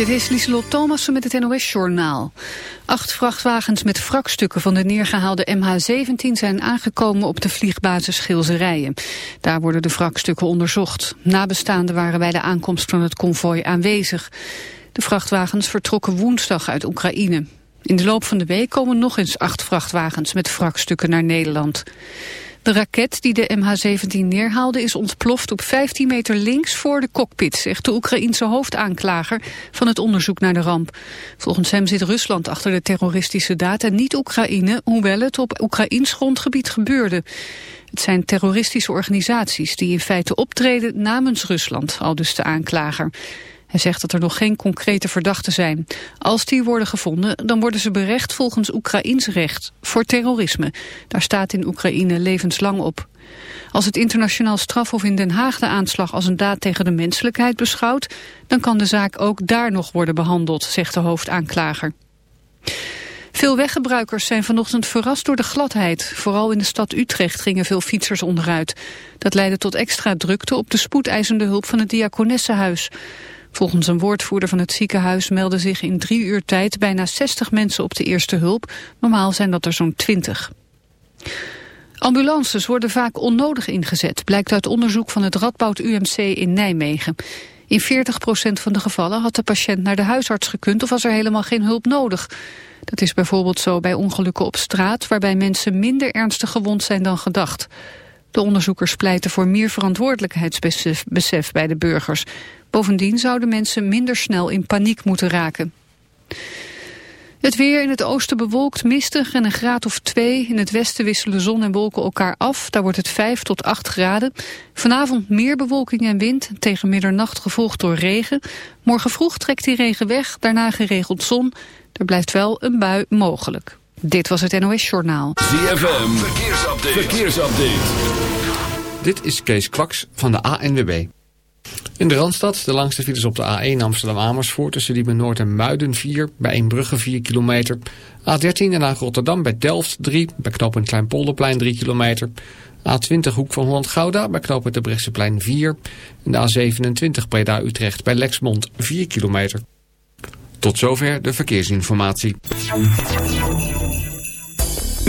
Dit is Lieselot Thomassen met het NOS-journaal. Acht vrachtwagens met wrakstukken van de neergehaalde MH17 zijn aangekomen op de vliegbasis Schilzerijen. Daar worden de wrakstukken onderzocht. Nabestaanden waren bij de aankomst van het konvooi aanwezig. De vrachtwagens vertrokken woensdag uit Oekraïne. In de loop van de week komen nog eens acht vrachtwagens met wrakstukken naar Nederland. De raket die de MH17 neerhaalde is ontploft op 15 meter links voor de cockpit, zegt de Oekraïense hoofdaanklager van het onderzoek naar de ramp. Volgens hem zit Rusland achter de terroristische daad en niet Oekraïne, hoewel het op Oekraïns grondgebied gebeurde. Het zijn terroristische organisaties die in feite optreden namens Rusland, al dus de aanklager. Hij zegt dat er nog geen concrete verdachten zijn. Als die worden gevonden, dan worden ze berecht volgens Oekraïns recht voor terrorisme. Daar staat in Oekraïne levenslang op. Als het internationaal strafhof in Den Haag de aanslag als een daad tegen de menselijkheid beschouwt, dan kan de zaak ook daar nog worden behandeld, zegt de hoofdaanklager. Veel weggebruikers zijn vanochtend verrast door de gladheid. Vooral in de stad Utrecht gingen veel fietsers onderuit. Dat leidde tot extra drukte op de spoedeisende hulp van het Diakonessenhuis. Volgens een woordvoerder van het ziekenhuis melden zich in drie uur tijd bijna 60 mensen op de eerste hulp. Normaal zijn dat er zo'n 20. Ambulances worden vaak onnodig ingezet, blijkt uit onderzoek van het Radboud UMC in Nijmegen. In 40% van de gevallen had de patiënt naar de huisarts gekund of was er helemaal geen hulp nodig. Dat is bijvoorbeeld zo bij ongelukken op straat waarbij mensen minder ernstig gewond zijn dan gedacht. De onderzoekers pleiten voor meer verantwoordelijkheidsbesef bij de burgers. Bovendien zouden mensen minder snel in paniek moeten raken. Het weer in het oosten bewolkt, mistig en een graad of twee. In het westen wisselen zon en wolken elkaar af. Daar wordt het 5 tot 8 graden. Vanavond meer bewolking en wind. Tegen middernacht gevolgd door regen. Morgen vroeg trekt die regen weg. Daarna geregeld zon. Er blijft wel een bui mogelijk. Dit was het NOS Journaal. ZFM, verkeersupdate. verkeersupdate. Dit is Kees Kwaks van de ANWB. In de Randstad, de langste files op de A1 Amsterdam-Amersfoort... tussen Diemen Noord en Muiden 4, bij Eembrugge 4 kilometer. A13 en Rotterdam bij Delft 3, bij knooppunt Kleinpolderplein 3 kilometer. A20 Hoek van Holland-Gouda bij knooppunt de Brechtseplein 4. En de A27 Breda-Utrecht bij Lexmond 4 kilometer. Tot zover de verkeersinformatie.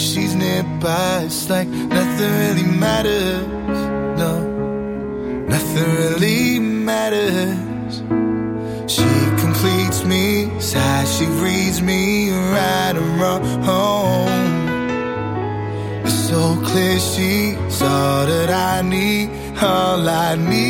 She's nearby. It's like nothing really matters. No, nothing really matters. She completes me, sad. She reads me right and wrong. It's so clear she's all that I need, all I need.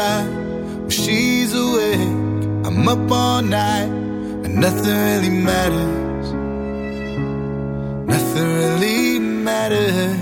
I'm. When she's awake, I'm up all night, and nothing really matters. Nothing really matters.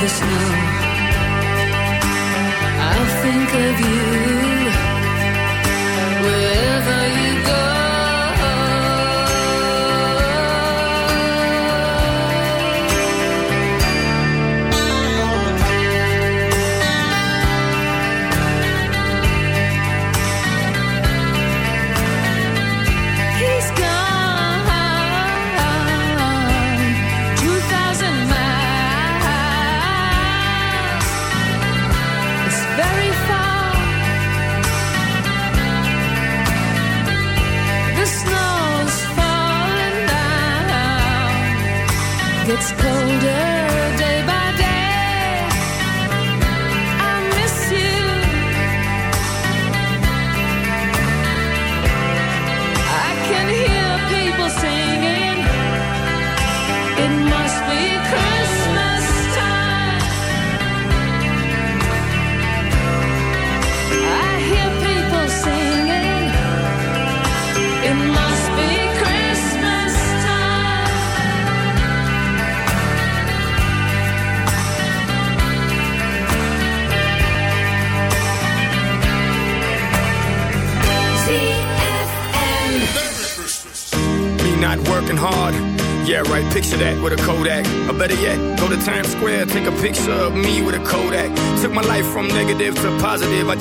the snow.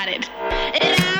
Got it. Ooh,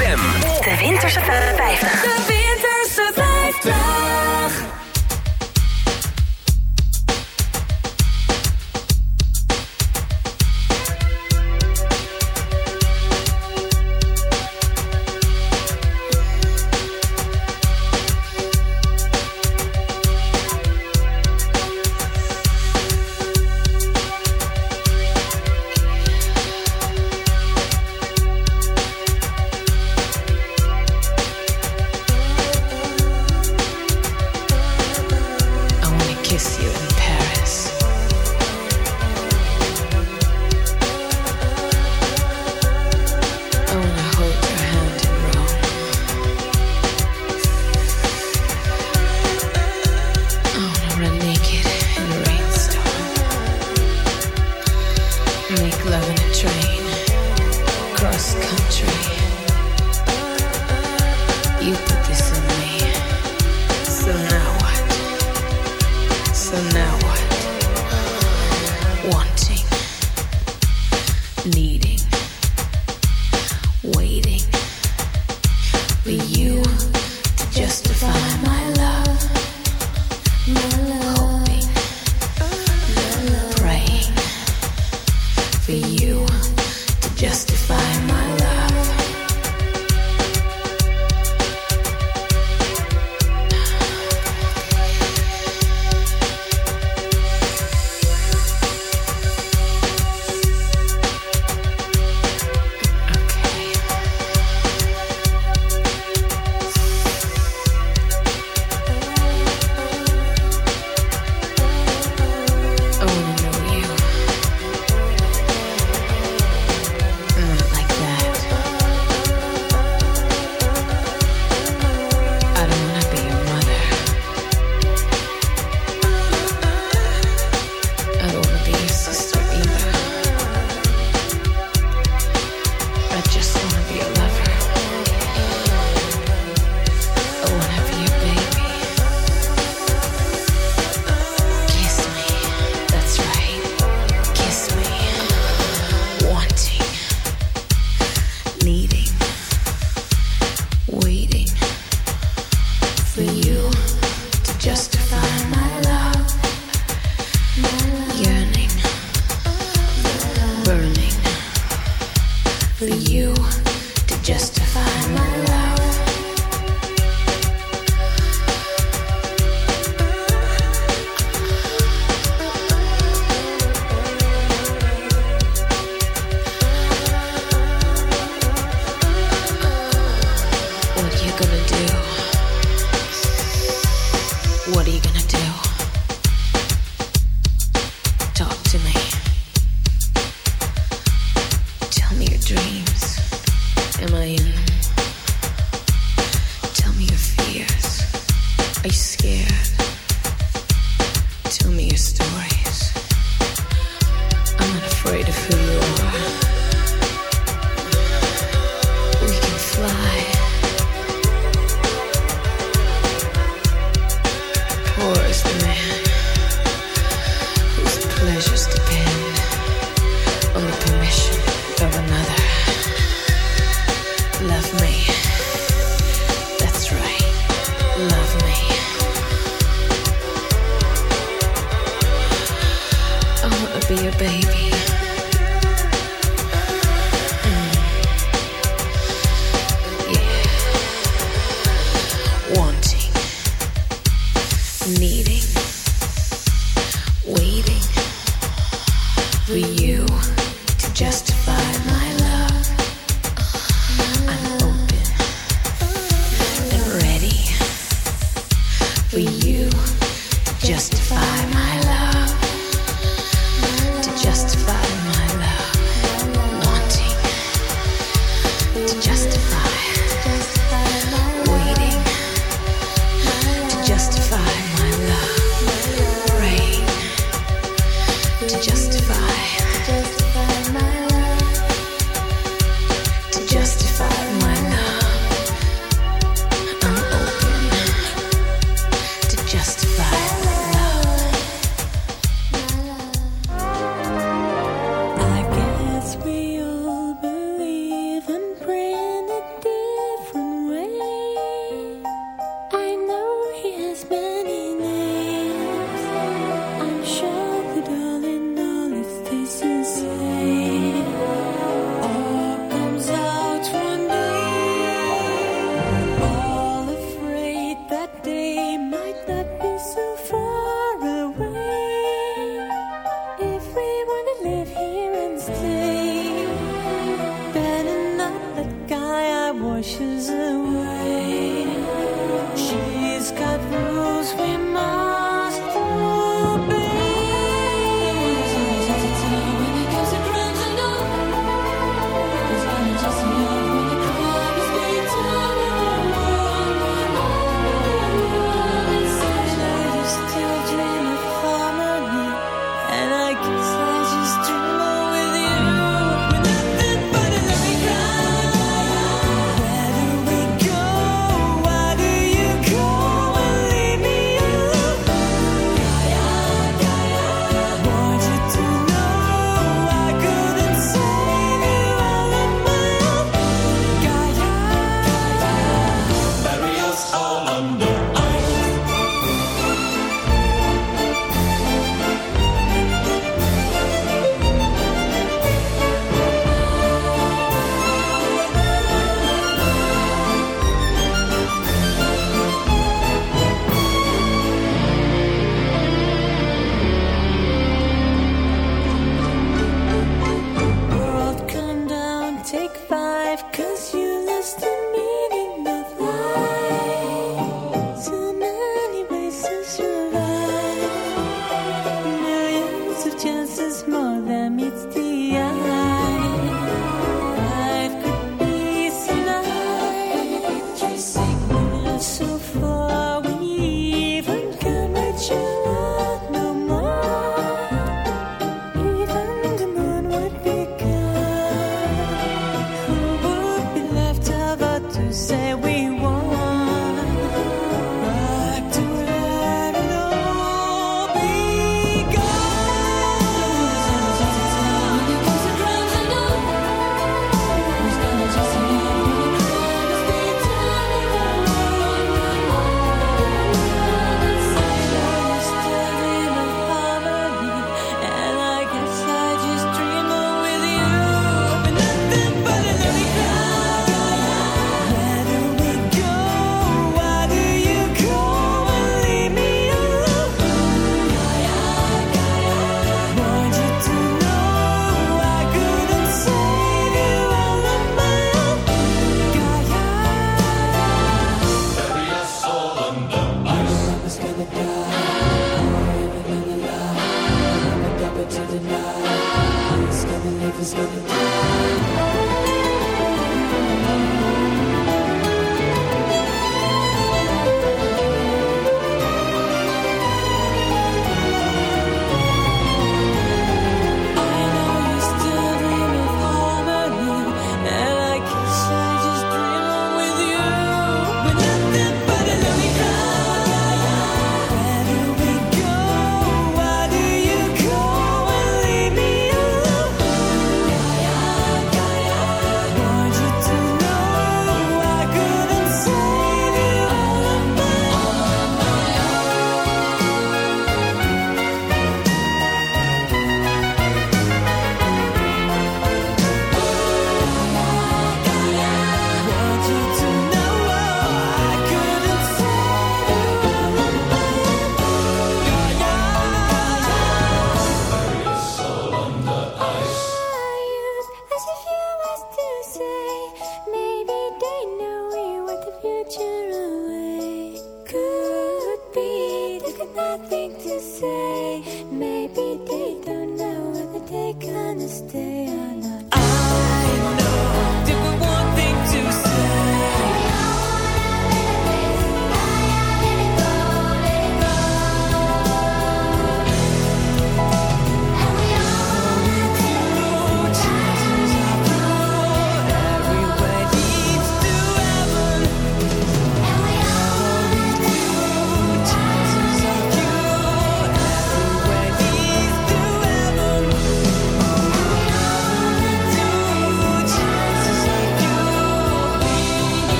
De Winterse 50.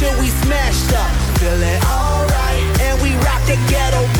till we smashed up. feel it alright, and we rock the ghetto.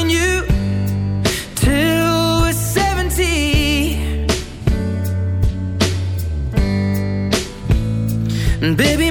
Baby